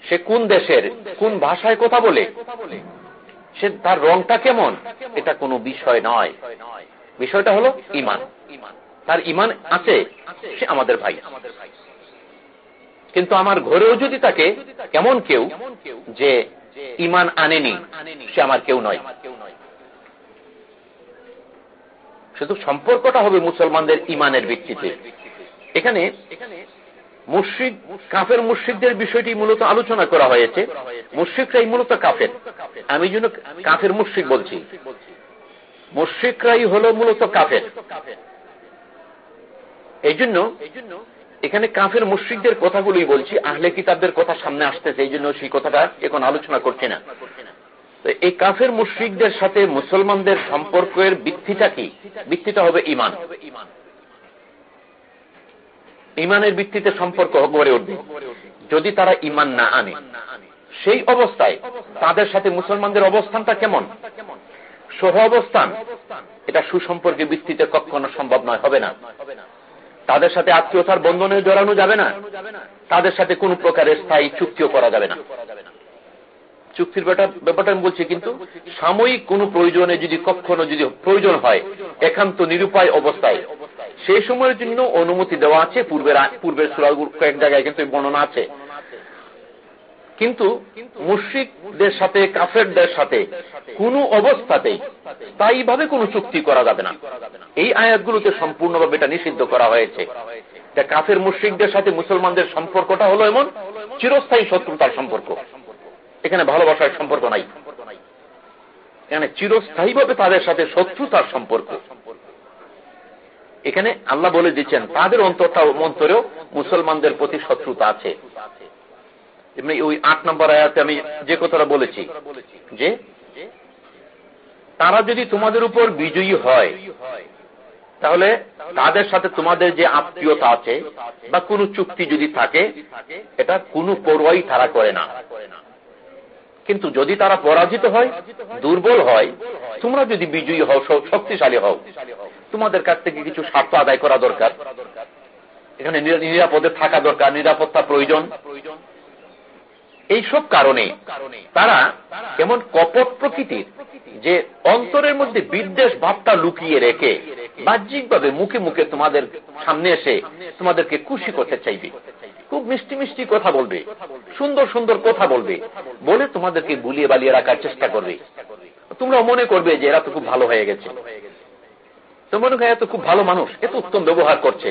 সে কোন দেশের, কোন ভাষায় কথা বলে? সে তার রংটা কেমন? এটা কোনো বিষয় নয়। বিষয়টা হলো ইমান ইমান। তার ইমান আছে, সে আমাদের ভাই। কিন্তু আমার ঘরেও যদি তাকে এমন কেউ যে ইমান আনেনি, সে আমার কেউ নয়। শুধু সম্পর্কটা হবে মুসলমানদের ইমানের ভিত্তিতে। এখানে মুশ্রিক, কাফের মুশ্রিকদের বিষয়টি মূলত আলোচনা করা হয়েছে। মুশ্রিকরাই মূলত কাফের। আমি জন্য কাফের মুশ্রিক বলছি। মুশ্রিকরাই হল মূলত কাফের। এই জন্য এখানে কাফের মুশ্রিকদের কথাগুলোই বলছি, আহলে কিতাবদের কথা সামনে আসতেছে, এই জন্য সেই কথাটা এখন আলোচনা করছে না। এই কাফের মুশ্রিকদের সাথে মুসলমানদের সম্পর্কের ভিত্তিটা কি? ভিত্তিটা হবে ইমান ইমানের ভিত্তিতে সম্পর্ক গড়ে উঠবে। যদি তারা ইমান না আনে, সেই অবস্থায় তাদের সাথে মুসলমানদের অবস্থানটা কেমন? সহ অবস্থান, এটা সুসম্পর্কে ভিত্তিতে কখনো সম্ভব নয়, হবে না। তাদের সাথে আত্মীয়তার বন্ধনে জড়ানো যাবে না। তাদের সাথে কোন প্রকারের স্থায়ী চুক্তিও করা যাবে না। চুক্তির ব্যাপারটা আমি বলছি কিন্তু, সাময়িক কোন প্রয়োজনে যদি কখনো যদি প্রয়োজন হয়, একান্ত নিরুপায় অবস্থায় সেই সময়ের জন্য অনুমতি দেওয়া আছে। পূর্বের পূর্বের সুরাগুর কয়েক জায়গায় কিন্তু বর্ণনা আছে। কিন্তু মুশ্রিকদের সাথে, কাফেরদের সাথে, কোনো অবস্থাতেই স্থায়ীভাবে কোনো চুক্তি করা যাবে না। এই আয়াতগুলোতে সম্পূর্ণভাবে এটা নিষিদ্ধ করা হয়েছে। কাফের মুশ্রিকদের সাথে মুসলমানদের সম্পর্কটা হলো এমন চিরস্থায়ী শত্রুতার সম্পর্ক। এখানে ভালোবাসার সম্পর্ক নাই। এখানে চিরস্থায়ীভাবে তাদের সাথে শত্রুতার সম্পর্ক। এখানে আল্লাহ বলে দিচ্ছেন, তাদের অন্তরেও মুসলমানদের প্রতি শত্রুতা আছে। ওই আট নম্বর আয়াতে আমি যে কথাটা বলেছি, যে তারা যদি তোমাদের উপর বিজয়ী হয়, তাহলে তাদের সাথে তোমাদের যে আত্মীয়তা আছে বা কোন চুক্তি যদি থাকে, এটা কোনো তারা করে না। কিন্তু যদি তারা পরাজিত হয়, দুর্বল হয়, তোমরা যদি বিজয়ী হও শক্তিশালী হও, তোমাদের কাছ থেকে কিছু স্বার্থ আদায় করা দরকার। এখানে নিরাপদে থাকা দরকার, নিরাপত্তা প্রয়োজন। এইসব কারণে তারা এমন কপট প্রকৃতির যে অন্তরের মধ্যে বিদ্বেষ ভাবটা লুকিয়ে রেখে বাহ্যিকভাবে মুখে মুখে তোমাদের সামনে এসে তোমাদেরকে খুশি করতে চাইবে। খুব মিষ্টি মিষ্টি কথা বলবে, সুন্দর সুন্দর কথা বলবে, বলে তোমাদেরকে বুলিয়ে বালিয়ে রাখার চেষ্টা করবে। তোমরা মনে করবে যে এরা তো খুব ভালো হয়ে গেছে। তো মনে হয় এত খুব ভালো মানুষ এত উত্তম ব্যবহার করছে।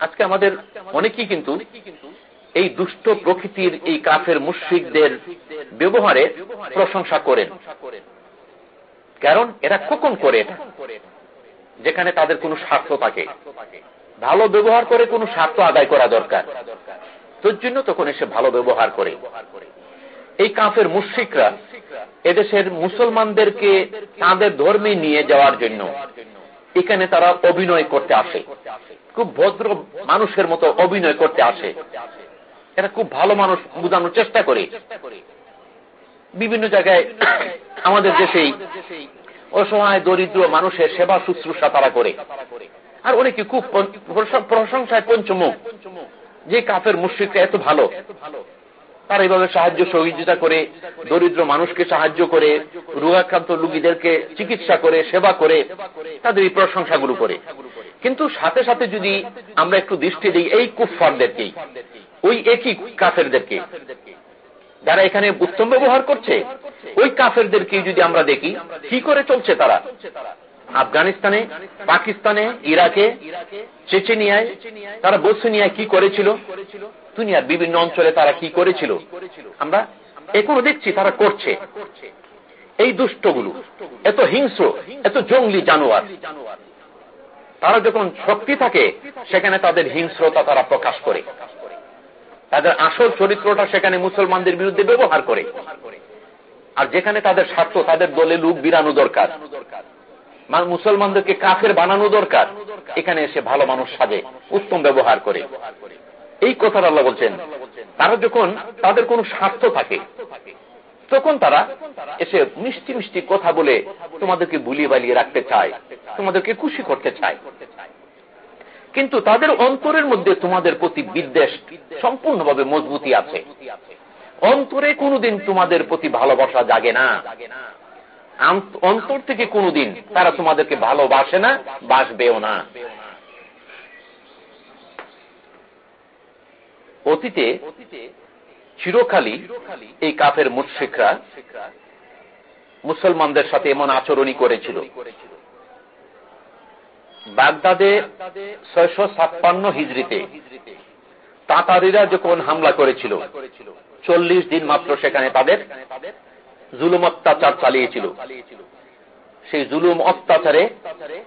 আজকে আমাদের অনেকেই কিন্তু এই দুষ্ট প্রকৃতির এই কাফের মুশ্রিকদের ব্যবহারে প্রশংসা করেন। কারণ এরা কখন করে যেখানে তাদের কোনো স্বার্থ থাকে। ভালো ব্যবহার করে কোনো স্বার্থ আদায় করা দরকার। তোর জন্য তখন এসে ভালো ব্যবহার করে। এই কাফের মুশ্রিকরা এদেশের মুসলমানদেরকে তাদের ধর্মে নিয়ে যাওয়ার জন্য এখানে তারা অভিনয় করতে আসে। খুব ভদ্র মানুষের মতো অভিনয় করতে আসে। এরা খুব ভালো মানুষ বোঝানোর চেষ্টা করে। বিভিন্ন জায়গায় আমাদের দেশেই অসহায়, দরিদ্র মানুষের সেবা শুশ্রূষা তারা করে। আর অনেকে খুব প্রশংসায় পঞ্চমুখ। যে কাফের মুশ্রিকটা এত ভালো, তারা এইভাবে সাহায্য সহযোগিতা করে, দরিদ্র মানুষকে সাহায্য করে, রোগাক্রান্ত রুগীদেরকে চিকিৎসা করে, সেবা করে, তাদের এই প্রশংসাগুলো করে। কিন্তু সাথে সাথে যদি আমরা একটু দৃষ্টি দিই, এই কুফারদেরকেই ওই একই কাফেরদেরকে। যারা এখানে উত্তম ব্যবহার করছে, ওই কাফেরদেরকে যদি আমরা দেখি, কি করে চলছে তারা? আফগানিস্তানে, পাকিস্তানে, ইরাকে, চেচেনিয়ায়, তারা বসুনিয়ায় কি করেছিল? দুনিয়ার বিভিন্ন অঞ্চলে তারা কি করেছিল? আমরা এখনও দেখছি তারা করছে। এই দুষ্টগুলো, এত হিংস্র, এত জঙ্গলি জানোয়ার। তারা যখন শক্তি থাকে, সেখানে তাদের হিংস্রতা তারা প্রকাশ করে। তাদের আসল চরিত্রটা সেখানে মুসলমানদের বিরুদ্ধে ব্যবহার করে। আর যেখানে তাদের স্বার্থ, তাদের দলে লুক বিরানো দরকার। মুসলমানদেরকে কাফের বানানো দরকার। এখানে এসে ভালো মানুষ সাজে, উত্তম ব্যবহার করে। এই কথাটা আল্লাহ বলছেন, তারা যখন তাদের কোন স্বার্থ থাকে, তখন তারা এসে মিষ্টি মিষ্টি কথা বলে তোমাদেরকে বুলিয়ে বালিয়ে রাখতে চায়, তোমাদেরকে খুশি করতে চায়। কিন্তু তাদের অন্তরের মধ্যে তোমাদের প্রতি বিদ্বেষ সম্পূর্ণভাবে মজবুতি আছে। অন্তরে কোনোদিন তোমাদের প্রতি ভালোবাসা জাগে না। অন্তর থেকে কোনোদিন তারা তোমাদেরকে ভালোবাসে না, বাসবেও না। অতীতে চিরকালই এই কাফের মুশ্রিকরা মুসলমানদের সাথে এমন আচরণই করেছিল। বাগদাদে ছয়শো ছাপ্পান্ন হিজড়িতে তাঁতারিরা যখন হামলা করেছিল, চল্লিশ দিন মাত্র সেখানে তাদের জুলুম অত্যাচার চালিয়েছিল। সেই জুলুম অত্যাচারে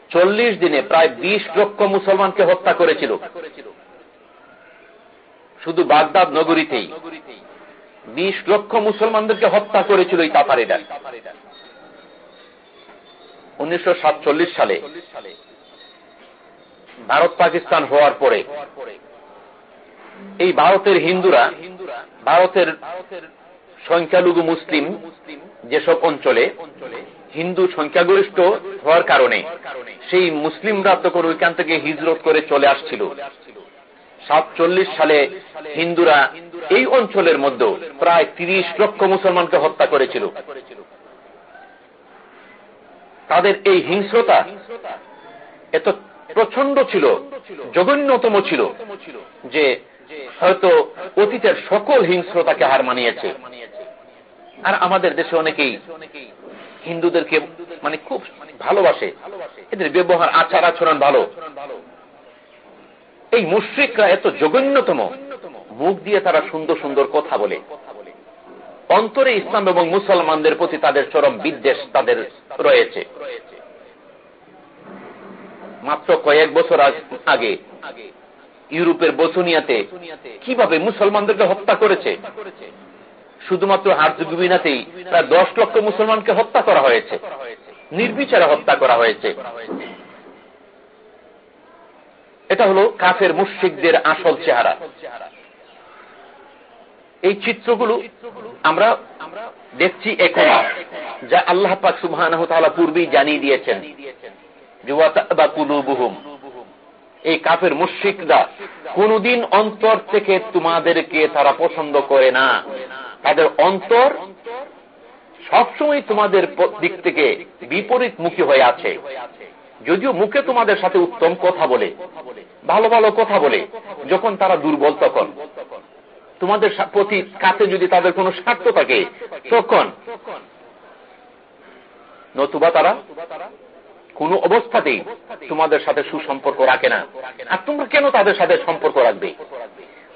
চল্লিশ দিনে প্রায় বিশ লক্ষ মুসলমানকে হত্যা করেছিল। শুধু বাগদাদ নগরীতেই বিশ লক্ষ মুসলমানদেরকে হত্যা করেছিল এই তাতারিরা। উনিশশো সালে ভারত পাকিস্তান হওয়ার পরে। এই ভারতের হিন্দুরা, ভারতের সংখ্যালঘু মুসলিম যেসব অঞ্চলে হিন্দু সংখ্যাগরিষ্ঠ হওয়ার কারণে সেই মুসলিমরা তখন ওইখান থেকে হিজরত করে চলে আসছিল। সাতচল্লিশ সালে হিন্দুরা এই অঞ্চলের মধ্যে প্রায় তিরিশ লক্ষ মুসলমানকে হত্যা করেছিল। তাদের এই হিংস্রতা এত প্রচণ্ড ছিল, জঘন্যতম ছিল, যে হয়তো অতীতের সকল হিংস্রতাকে হার মানিয়েছে। আর আমাদের দেশে অনেকেই হিন্দুদেরকে মানে খুব ভালোবাসে। এদের ব্যবহার, আচার আচরণ ভালো। এই মুশ্রিকরা এত জঘন্যতম, মুখ দিয়ে তারা সুন্দর সুন্দর কথা বলে। অন্তরে ইসলাম এবং মুসলমানদের প্রতি তাদের চরম বিদ্বেষ তাদের রয়েছে। মাত্র কয়েক বছর আগে। ইউরোপের বসুনিয়াতে কীভাবে মুসলমানদেরকে হত্যা করেছে? শুধুমাত্র হার্জুগুবিনাতেই প্রায় দশ লক্ষ মুসলমানকে হত্যা করা হয়েছে। নির্বিচারে হত্যা করা হয়েছে। এটা হলো কাফের মুশ্রিকদের আসল চেহারা। এই চিত্রগুলো আমরা দেখছি এখন, যা আল্লাহ পাক সুবাহ পূর্বেই জানিয়ে দিয়েছেন। এই কাফের মুশ্রিকরা কোনদিন অন্তর থেকে তোমাদেরকে তারা পছন্দ করে না। তাদের অন্তর সবসময় তোমাদের দিক থেকে বিপরীত মুখী হয়ে আছে। যদিও মুখে তোমাদের সাথে উত্তম কথা বলে, ভালো ভালো কথা বলে, যখন তারা দুর্বল তখন। তোমাদের প্রতি কাছে যদি তাদের কোনো স্বার্থ থাকে, তখন নতুবা তারা কোন অবস্থাতেই তোমাদের সাথে সুসম্পর্ক রাখে না। আর তোমরা কেন তাদের সাথে সম্পর্ক রাখবে?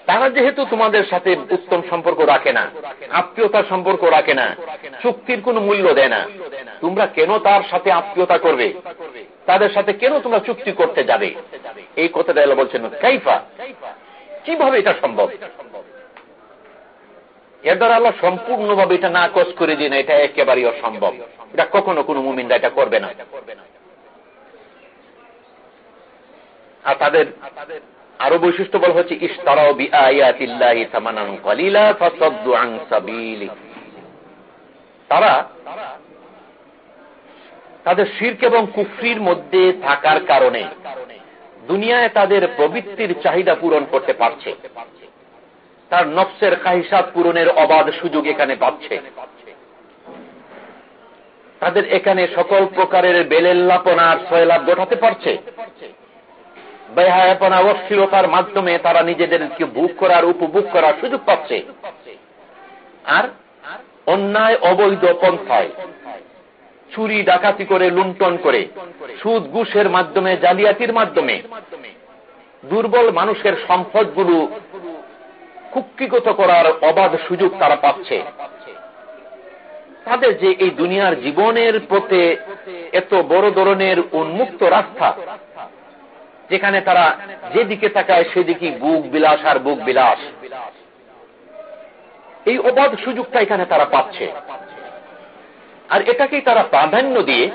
তারা যেহেতু তোমাদের সাথে উত্তম সম্পর্ক রাখে না, আত্মীয়তার সম্পর্ক রাখে না, চুক্তির কোনো মূল্য দেয় না, তোমরা কেন তার সাথে আত্মীয়তা করবে? তাদের সাথে কেন তোমরা চুক্তি করতে যাবে? এই কথাটা এলো বলছেন, কাইফা? কীভাবে এটা সম্ভব? এর দ্বারা আল্লাহ সম্পূর্ণভাবে এটা না কষ করে দিন এটা একেবারেই অসম্ভব। এটা কখনো কোনো মুমিন্দা এটা করবে না। আর তাদের আরও বৈশিষ্ট্য বল হচ্ছে তারা তাদের শির্ক এবং কুফরির মধ্যে থাকার কারণে দুনিয়ায় তাদের প্রবৃত্তির চাহিদা পূরণ করতে পারছে। তার নফসের কাহিসাব পূরণের অবাধ সুযোগ এখানে পাচ্ছে। তাদের এখানে সকল প্রকারের বেলেল্লাপনার সয়লাভ ঘটাতে পারছে। বেহায়াপনা, অস্থিরতার মাধ্যমে তারা নিজেদেরকে বুক করার, উপভোগ করার সুযোগ পাচ্ছে। আর অন্যায় অবৈধ পন্থায় চুরি, ডাকাতি করে, লুণ্ঠন করে, সুদ, ঘুষের মাধ্যমে, জালিয়াতির মাধ্যমে দুর্বল মানুষের সম্পদগুলো কুক্ষিগত করার অবাধ সুযোগ তারা পাচ্ছে। তাদের যে এই দুনিয়ার জীবনের পথে এত বড় ধরনের উন্মুক্ত রাস্তা যেখানে তারা যেদিকে তাকায় সেদিকে বুক বিলাস আর বুক বিলাস। এই অবাধ সুযোগটা এখানে তারা পাচ্ছে। আর এটাকেই তারা প্রাধান্য দিয়ে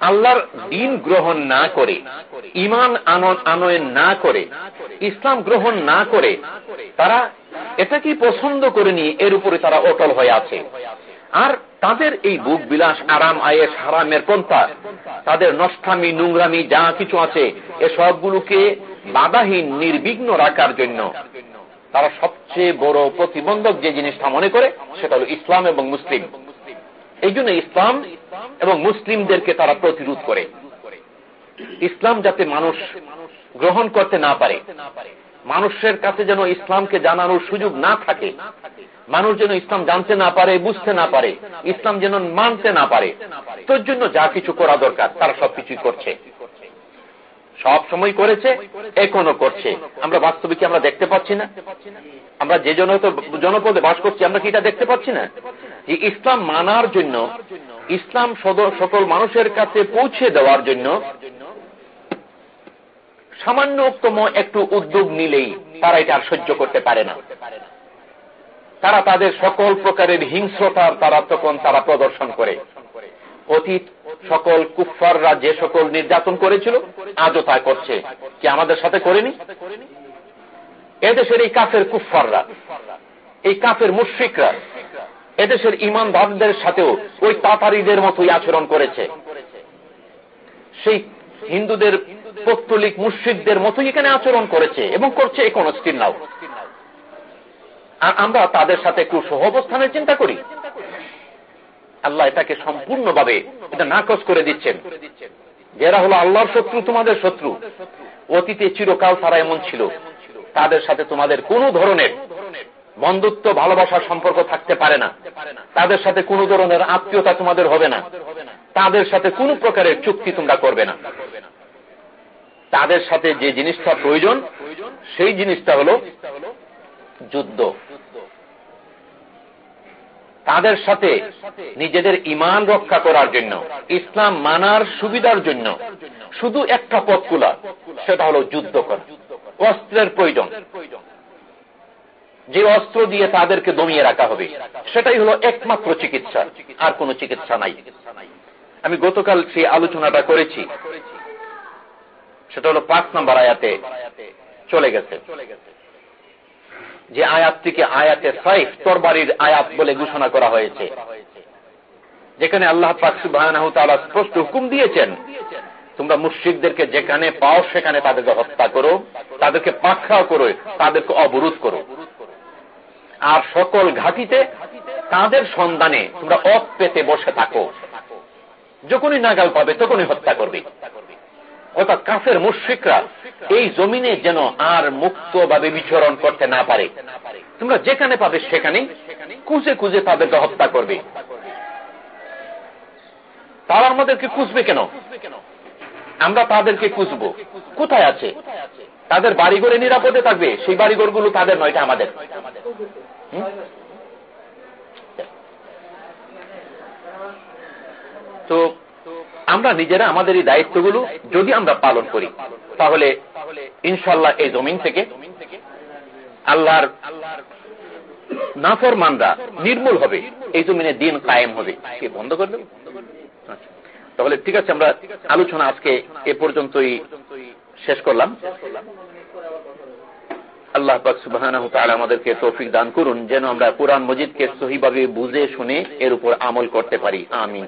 আল্লাহর দিন গ্রহণ না করে ইমান আনয়ন না করে, ইসলাম গ্রহণ না করে, তারা এটাকেই পছন্দ করে নিয়ে এর উপরে তারা অটল হয়ে আছে। আর তাদের এই বুক বিলাস আরাম আয়েস হারামের পন্থা। তাদের নষ্টামি, নোংরামি, যা কিছু আছে, এ সবগুলোকে বাধাহীন, নির্বিঘ্ন রাখার জন্য। তারা সবচেয়ে বড় প্রতিবন্ধক যে জিনিসটা মনে করে, সেটা হল ইসলাম এবং মুসলিম। এই জন্য ইসলাম এবং মুসলিমদেরকে তারা প্রতিরোধ করে। ইসলাম যাতে মানুষ গ্রহণ করতে না পারে, মানুষের কাছে যেন ইসলামকে জানানোর সুযোগ না থাকে মানুষ যেন ইসলাম জানতে না পারে, বুঝতে না পারে, ইসলাম যেন মানতে না পারে। তোর জন্য যা কিছু করা দরকার, তারা সবকিছুই করছে। সব সময় করেছে, এখনও করছে। আমরা বাস্তবে কি আমরা দেখতে পাচ্ছি না? আমরা যে জন জনপদে বাস করছি, আমরা কি এটা দেখতে পাচ্ছি না? যে ইসলাম মানার জন্য, ইসলাম সকল মানুষের কাছে পৌঁছে দেওয়ার জন্য সামান্যতম একটু উদ্যোগ নিলেই তারা এটা আর সহ্য করতে পারে না। তারা তাদের সকল প্রকারের হিংস্রতার তারা তখন তারা প্রদর্শন করে। অতীত সকল কুফাররা যে সকল নির্যাতন করেছিল, আজও তা করছে। কি আমাদের সাথে করেনি? এদেশের এই কাফের কুফাররা এই কাফের মুশ্রিকরা, এদেশের ইমানদারদের সাথেও ওই তাতারিদের মতোই আচরণ করেছে। সেই হিন্দুদের পত্তলিক মুশ্রিকদের মতোই এখানে আচরণ করেছে এবং করছে এখন স্টিল নাও। আর আমরা তাদের সাথে একটু সহ অবস্থানের চিন্তা করি। আল্লাহ এটাকে সম্পূর্ণভাবে এটা নাকচ করে দিচ্ছেন। যারা হলো আল্লাহর শত্রু, তোমাদের শত্রু। অতীতে চিরকাল তারা এমন ছিল। তাদের সাথে তোমাদের কোনো ধরনের বন্ধুত্ব, ভালোবাসার সম্পর্ক থাকতে পারে না। তাদের সাথে কোনো ধরনের আত্মীয়তা তোমাদের হবে না। তাদের সাথে কোনো প্রকারের চুক্তি তোমরা করবে না। তাদের সাথে যে জিনিসটা প্রয়োজন, সেই জিনিসটা হল যুদ্ধ। তাদের সাথে নিজেদের ইমান রক্ষা করার জন্য, ইসলাম মানার সুবিধার জন্য। শুধু একটা পথকুলা সেটা হলো যুদ্ধ করা। অস্ত্রের প্রয়োজন। যে অস্ত্র দিয়ে তাদেরকে দমিয়ে রাখা হবে, সেটাই হলো একমাত্র চিকিৎসা, আর কোন চিকিৎসা নাই। আমি গতকাল সেই আলোচনাটা করেছি। সেটা হলো পাঁচ নম্বর আয়াতে চলে গেছে। যে আয়াতটিকে আয়াতে সাইফ তরবারির আয়াত বলে ঘোষণা করা হয়েছে। যেখানে আল্লাহ পাকসুবাহ স্পষ্ট হুকুম দিয়েছেন, তোমরা মুশ্রিকদেরকে যেখানে পাও সেখানে তাদেরকে হত্যা করো, তাদেরকে পাখা করো, তাদেরকে অবরোধ করো। আর সকল ঘাটিতে তাদের সন্ধানে তোমরা অপ পেতে বসে থাকো। যখনই নাগাল পাবে তখনই হত্যা করবে। অর্থাৎ কাফের মুশ্রিকরা এই জমিনে যেন আর মুক্ত ভাবে বিচরণ করতে না পারে। তোমরা যেখানে পাবে সেখানেই খুঁজে খুঁজে তাদেরকে হত্যা করবে। তারা আমাদেরকে খুঁজবে কেন? আমরা তাদেরকে খুঁজবো। কোথায় আছে? তাদের বাড়িঘরে নিরাপদে থাকবে? সেই বাড়িঘরগুলো তাদের নয়টা আমাদের। তো আমরা নিজেরা আমাদের এই দায়িত্বগুলো যদি আমরা পালন করি, তাহলে ইনশাল্লাহ এই জমিন থেকে আল্লাহর নাফর মানরা নির্মূল হবে, এই জমিনে দিন কায়েম হবে। কে, বন্ধ করবে। তাহলে ঠিক আছে, আমরা আলোচনা আজকে এ পর্যন্তই শেষ করলাম। আল্লাহ সুবাহ আমাদেরকে তৌফিক দান করুন, যেন আমরা কোরআন মজিদকে সহিভাবে বুঝে শুনে এর উপর আমল করতে পারি। আমিন।